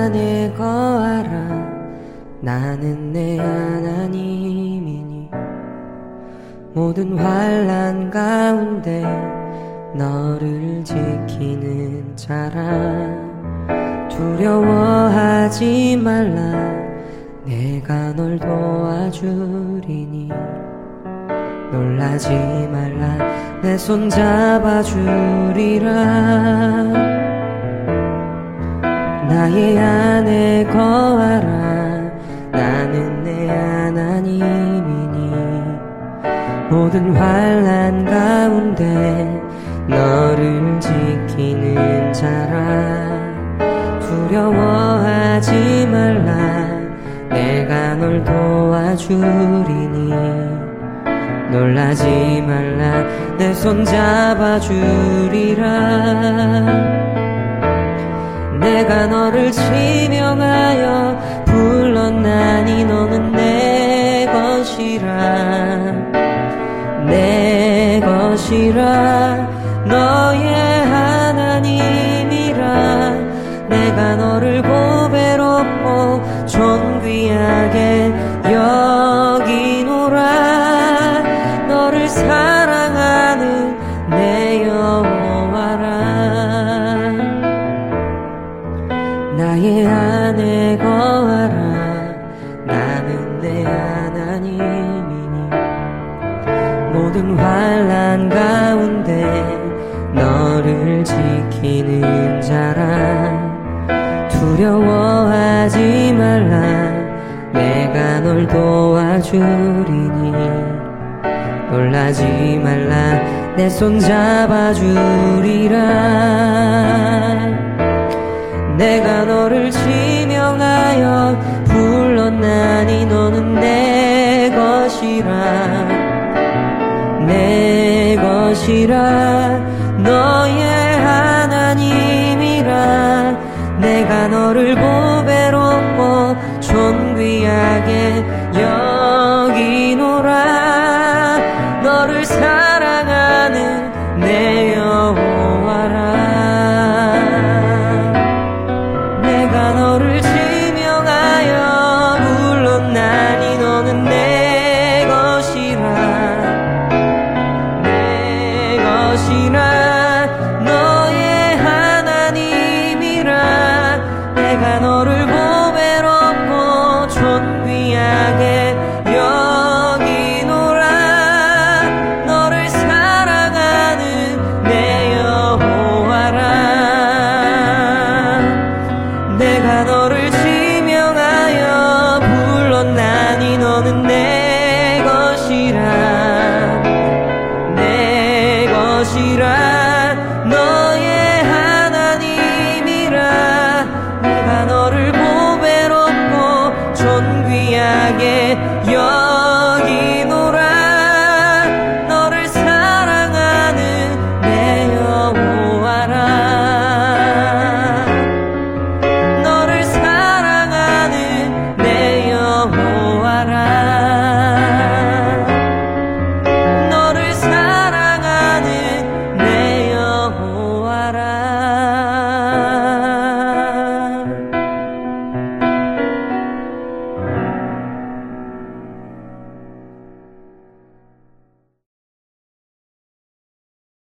안에 거하라 나는 내 하나님이니. 모든 환란 가운데 너를 지키는 자라. 두려워하지 말라. 내가 널 도와주리니. 놀라지 말라. 내 손 잡아주리라 나의 안에 거하라. 나는 내 하나님이니. 모든 환란 가운데 너를 지키는 자라. 두려워하지 말라. 내가 널 도와주리니. 놀라지 말라. 내 손 잡아주리라 내가 너를 지명하여 불렀나니 너는 내 것이라. 내 것이라. 너의 하나님이라. 내가 너를 하나님이니 모든 환란 가운데 너를 지키는 자라. 두려워하지 말라. 내가 널 도와주리니 놀라지 말라. 내 손 잡아주리라. 내가 내 것이라 너의 하나님이라 내가 너를 보배롭고 존귀하게 여기노라 너를 사 내가 너를 보배롭고 존귀하게 여기노라 너를 사랑하는 내 여호와라. 내가 너를 지명하여 불렀나니 너는 내 것이라. 내 것이라 귀하게